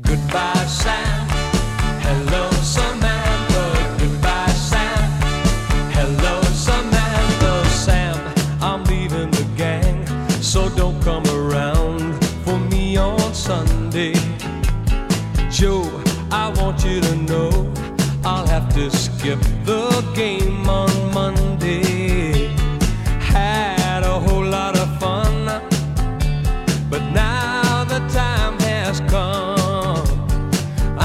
Goodbye, Sam. Hello, Samantha. Goodbye, Sam. Hello, Samantha. Sam, I'm leaving the gang, so don't come around for me on Sunday. Joe, I want you to know I'll have to skip the game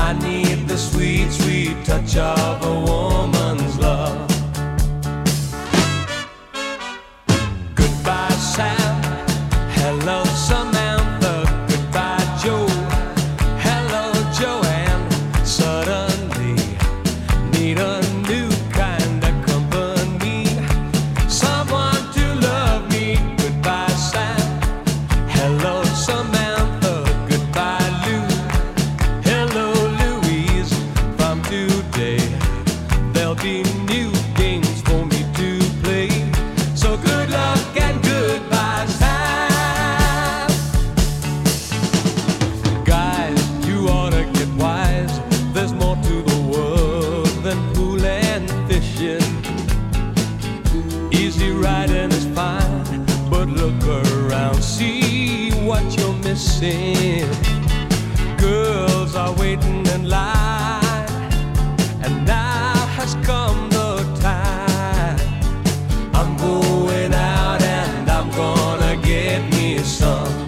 I need the sweet, sweet touch of a woman's be new games for me to play. So good luck and goodbye. Guys, you ought to get wise. There's more to the world than pool and fishing. Easy riding is fine, but look around, see what you're missing. Girls are waiting in line. 上。